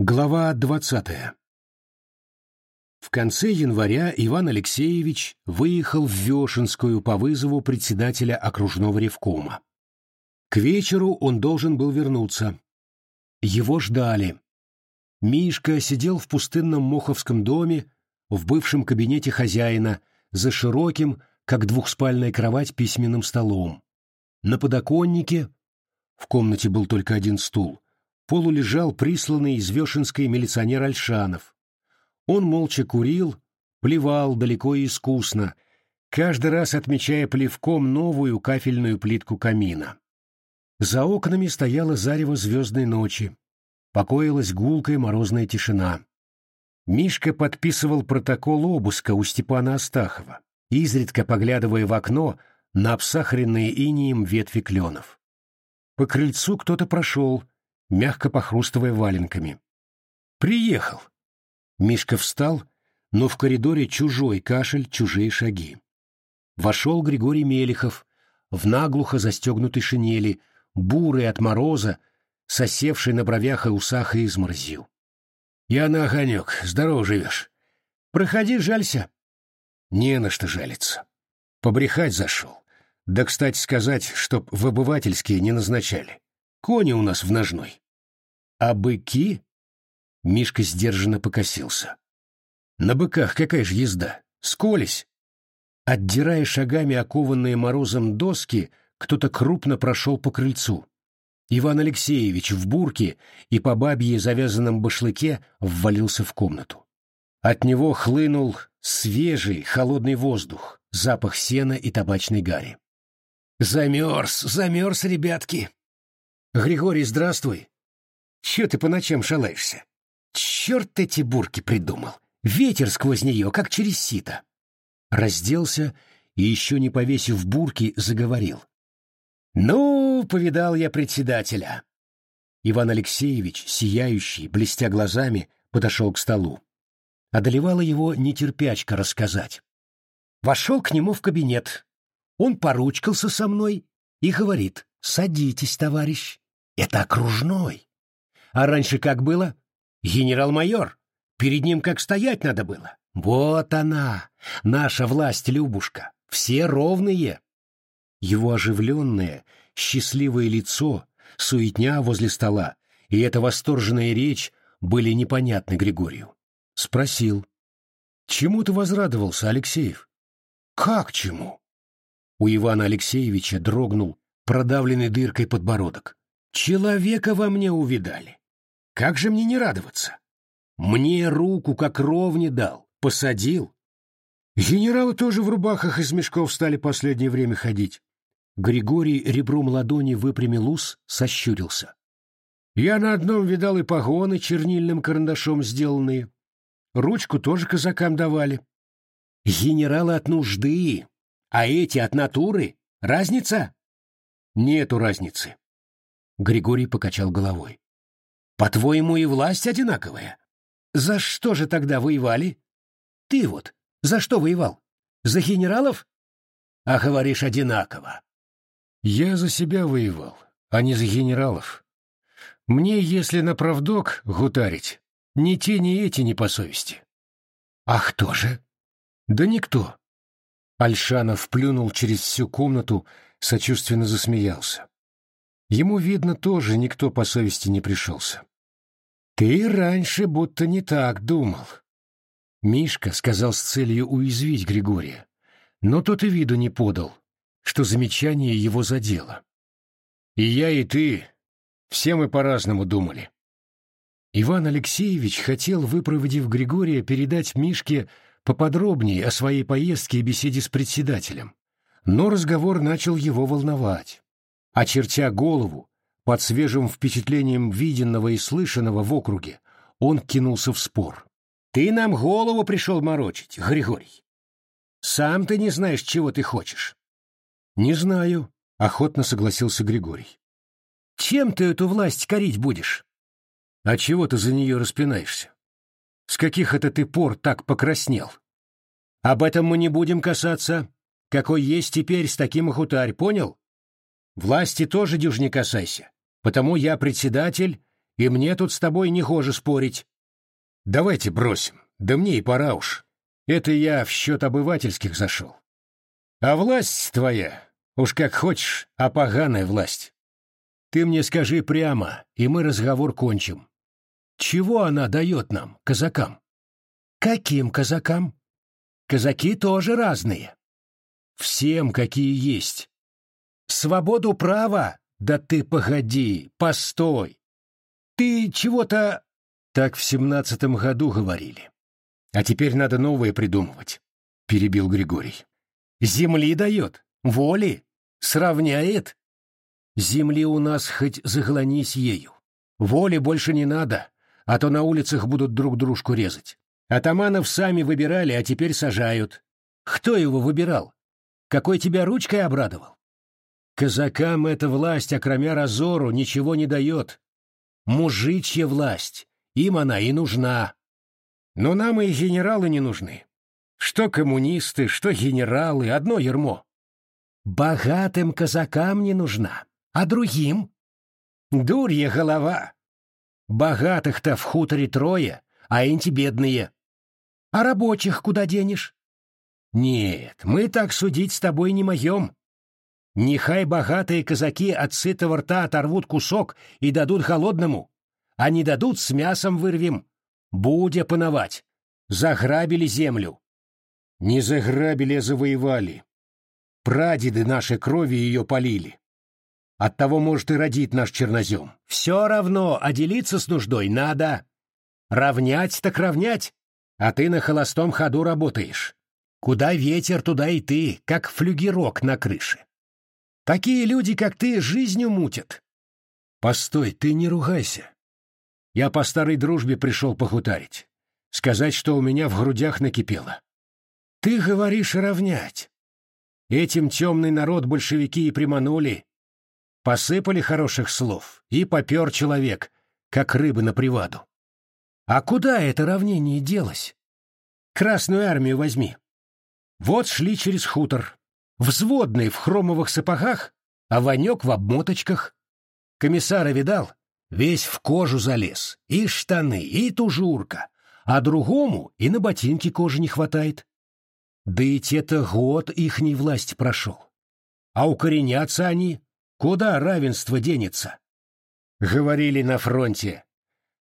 Глава двадцатая В конце января Иван Алексеевич выехал в Вешенскую по вызову председателя окружного ревкома. К вечеру он должен был вернуться. Его ждали. Мишка сидел в пустынном Моховском доме, в бывшем кабинете хозяина, за широким, как двухспальная кровать, письменным столом. На подоконнике, в комнате был только один стул, полу лежал присланный из Вешенской милиционер Альшанов. Он молча курил, плевал далеко и искусно, каждый раз отмечая плевком новую кафельную плитку камина. За окнами стояла зарево звездной ночи. Покоилась гулкая морозная тишина. Мишка подписывал протокол обыска у Степана Астахова, изредка поглядывая в окно на обсахаренные инием ветви кленов. По крыльцу кто-то прошел — мягко похрустывая валенками. «Приехал!» Мишка встал, но в коридоре чужой кашель, чужие шаги. Вошел Григорий Мелехов в наглухо застегнутой шинели, бурый от мороза, сосевший на бровях и усах и изморзил. «Я на огонек, здорово живешь. Проходи, жалься». «Не на что жалиться. Побрехать зашел. Да, кстати сказать, чтоб в обывательские не назначали. Кони у нас в ножной. А быки? Мишка сдержанно покосился. На быках какая же езда? Сколись. Отдирая шагами окованные морозом доски, кто-то крупно прошел по крыльцу. Иван Алексеевич в бурке и по бабье завязанном башлыке ввалился в комнату. От него хлынул свежий, холодный воздух, запах сена и табачной гари. «Замерз, замерз, ребятки!» «Григорий, здравствуй!» «Че ты по ночам шалаешься?» «Черт эти бурки придумал! Ветер сквозь нее, как через сито!» Разделся и, еще не повесив бурки, заговорил. «Ну, повидал я председателя!» Иван Алексеевич, сияющий, блестя глазами, подошел к столу. Одолевала его нетерпячка рассказать. Вошел к нему в кабинет. Он поручкался со мной и говорит, «Садитесь, товарищ, это окружной. А раньше как было? Генерал-майор. Перед ним как стоять надо было. Вот она, наша власть, Любушка. Все ровные. Его оживленное, счастливое лицо, суетня возле стола и эта восторженная речь были непонятны Григорию. Спросил. «Чему ты возрадовался, Алексеев?» «Как чему?» У Ивана Алексеевича дрогнул продавленный дыркой подбородок. Человека во мне увидали. Как же мне не радоваться? Мне руку как ровни дал, посадил. Генералы тоже в рубахах из мешков стали последнее время ходить. Григорий ребром ладони выпрямил ус, сощурился. Я на одном видал и погоны чернильным карандашом сделанные. Ручку тоже казакам давали. Генералы от нужды, а эти от натуры. Разница? Нету разницы. Григорий покачал головой. По-твоему, и власть одинаковая? За что же тогда воевали? Ты вот, за что воевал? За генералов? А говоришь одинаково. Я за себя воевал, а не за генералов. Мне, если на правдок гутарить, ни те, ни эти не по совести. А кто же? Да никто. Альшанов плюнул через всю комнату, сочувственно засмеялся. Ему, видно, тоже никто по совести не пришелся. «Ты раньше будто не так думал». Мишка сказал с целью уязвить Григория, но тот и виду не подал, что замечание его задело. «И я, и ты, все мы по-разному думали». Иван Алексеевич хотел, выпроводив Григория, передать Мишке поподробнее о своей поездке и беседе с председателем, но разговор начал его волновать. Очертя голову, под свежим впечатлением виденного и слышанного в округе, он кинулся в спор. «Ты нам голову пришел морочить, Григорий. Сам ты не знаешь, чего ты хочешь». «Не знаю», — охотно согласился Григорий. «Чем ты эту власть корить будешь?» «А чего ты за нее распинаешься? С каких это ты пор так покраснел?» «Об этом мы не будем касаться. Какой есть теперь, с таким и хутарь, понял?» Власти тоже дюж не касайся, потому я председатель, и мне тут с тобой не хоже спорить. Давайте бросим, да мне и пора уж. Это я в счет обывательских зашел. А власть твоя, уж как хочешь, а поганая власть. Ты мне скажи прямо, и мы разговор кончим. Чего она дает нам, казакам? Каким казакам? Казаки тоже разные. Всем, какие есть. Свободу права? Да ты погоди, постой. Ты чего-то... Так в семнадцатом году говорили. А теперь надо новое придумывать, — перебил Григорий. Земли дает, воли, сравняет. Земли у нас хоть заглонись ею. Воли больше не надо, а то на улицах будут друг дружку резать. Атаманов сами выбирали, а теперь сажают. Кто его выбирал? Какой тебя ручкой обрадовал? Казакам эта власть, окромя разору, ничего не дает. Мужичья власть, им она и нужна. Но нам и генералы не нужны. Что коммунисты, что генералы, одно ермо. Богатым казакам не нужна, а другим? Дурья голова. Богатых-то в хуторе трое, а эти бедные. А рабочих куда денешь? Нет, мы так судить с тобой не моем. Нехай богатые казаки от сытого рта оторвут кусок и дадут холодному, а не дадут с мясом вырвем. Будя пановать. Заграбили землю. Не заграбили, а завоевали. Прадеды наши крови ее полили. Оттого, может, и родит наш чернозем. Все равно, а делиться с нуждой надо. Равнять так равнять а ты на холостом ходу работаешь. Куда ветер, туда и ты, как флюгерок на крыше. Такие люди, как ты, жизнью мутят. Постой, ты не ругайся. Я по старой дружбе пришел похутарить. Сказать, что у меня в грудях накипело. Ты говоришь равнять. Этим темный народ большевики и приманули. Посыпали хороших слов, и попер человек, как рыба на приваду. А куда это равнение делось? Красную армию возьми. Вот шли через хутор. Взводный в хромовых сапогах, а Ванек в обмоточках. Комиссара видал? Весь в кожу залез. И штаны, и тужурка. А другому и на ботинки кожи не хватает. Да и те-то год ихней власти прошел. А укоренятся они, куда равенство денется? Говорили на фронте,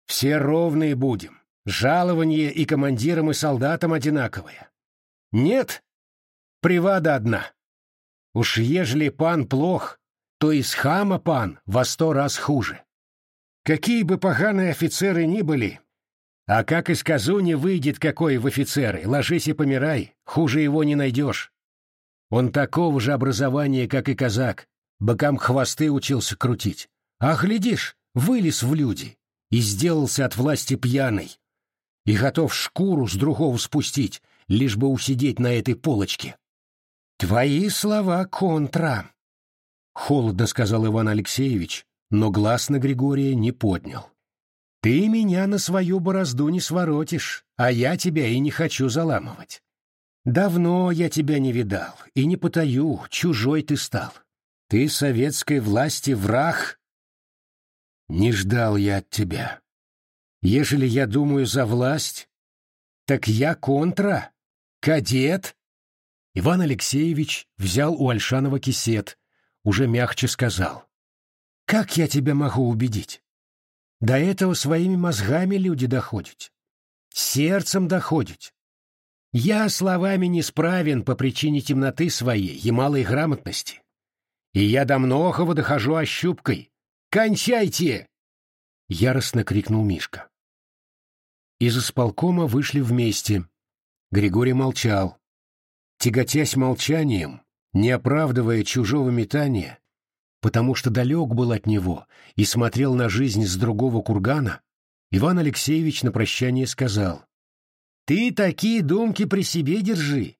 все ровные будем. Жалование и командирам, и солдатам одинаковое. Нет, привада одна. Уж ежели пан плох, то из хама пан во сто раз хуже. Какие бы поганые офицеры ни были, а как из казуни выйдет какой в офицеры, ложись и помирай, хуже его не найдешь. Он такого же образования, как и казак, бокам хвосты учился крутить. А глядишь, вылез в люди, и сделался от власти пьяный, и готов шкуру с другого спустить, лишь бы усидеть на этой полочке. «Твои слова контра», — холодно сказал Иван Алексеевич, но глаз на Григория не поднял. «Ты меня на свою борозду не своротишь, а я тебя и не хочу заламывать. Давно я тебя не видал, и не потаю, чужой ты стал. Ты советской власти враг, не ждал я от тебя. Ежели я думаю за власть, так я контра, кадет. Иван Алексеевич взял у Альшанова кисет, уже мягче сказал. Как я тебя могу убедить? До этого своими мозгами люди доходят. Сердцем доходят. Я словами не справен по причине темноты своей и малой грамотности. И я до многого дохожу ощупкой, Кончайте!» — яростно крикнул Мишка. Из исполкома вышли вместе. Григорий молчал. Тяготясь молчанием, не оправдывая чужого метания, потому что далек был от него и смотрел на жизнь с другого кургана, Иван Алексеевич на прощание сказал, «Ты такие думки при себе держи,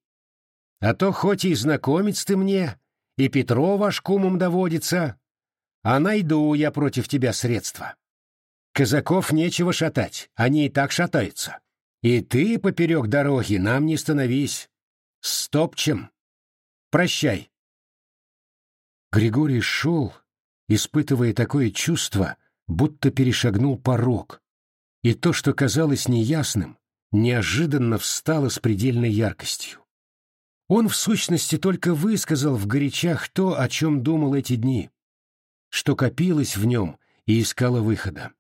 а то хоть и знакомец ты мне, и Петро ваш кумом доводится, а найду я против тебя средства. Казаков нечего шатать, они и так шатаются. И ты поперек дороги нам не становись. Стопчем. Прощай. Григорий шел, испытывая такое чувство, будто перешагнул порог, и то, что казалось неясным, неожиданно встало с предельной яркостью. Он, в сущности, только высказал в горячах то, о чем думал эти дни, что копилось в нем и искало выхода.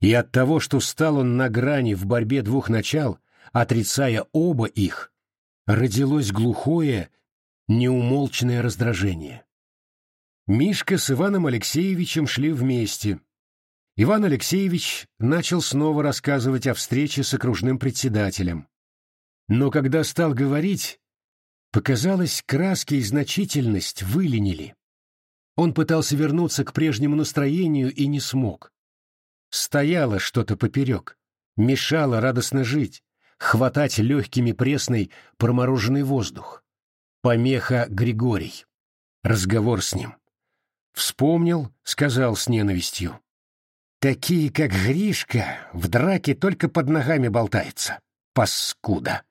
И от того, что стал он на грани в борьбе двух начал, отрицая оба их, родилось глухое, неумолчное раздражение. Мишка с Иваном Алексеевичем шли вместе. Иван Алексеевич начал снова рассказывать о встрече с окружным председателем. Но когда стал говорить, показалось, краски и значительность выленили. Он пытался вернуться к прежнему настроению и не смог. Стояло что-то поперек, мешало радостно жить, хватать легкими пресный промороженный воздух. Помеха Григорий. Разговор с ним. Вспомнил, сказал с ненавистью. Такие, как Гришка, в драке только под ногами болтаются. Паскуда.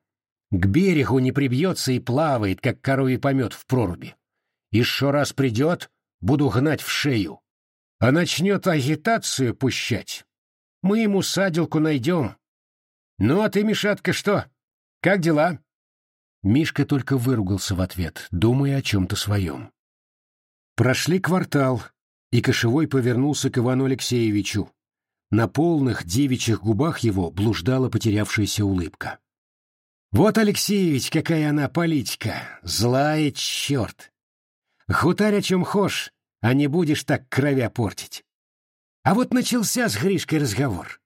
К берегу не прибьется и плавает, как коровий помет в проруби. Еще раз придет, буду гнать в шею. А начнет агитацию пущать. Мы ему саделку найдем. Ну, а ты, Мишатка, что? Как дела? Мишка только выругался в ответ, думая о чем-то своем. Прошли квартал, и Кошевой повернулся к Ивану Алексеевичу. На полных девичьих губах его блуждала потерявшаяся улыбка. «Вот, Алексеевич, какая она политика! Злая черт! Хутарь о чем хошь, а не будешь так кровя портить. А вот начался с Гришкой разговор.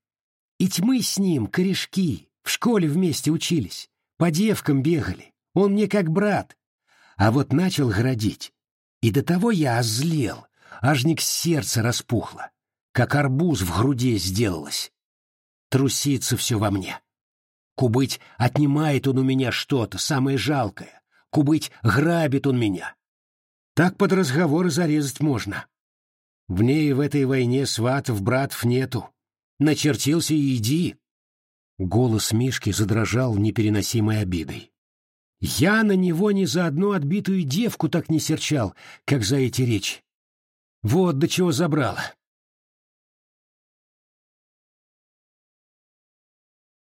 И тьмы с ним, корешки, в школе вместе учились, по девкам бегали, он мне как брат. А вот начал градить, и до того я озлел, ажник сердце распухло, как арбуз в груди сделалось. Трусится все во мне. Кубыть отнимает он у меня что-то, самое жалкое. Кубыть грабит он меня. Так под разговоры зарезать можно. В ней в этой войне сватов, братов нету. Начертился и иди. Голос Мишки задрожал непереносимой обидой. Я на него ни за одну отбитую девку так не серчал, как за эти речи. Вот до чего забрало.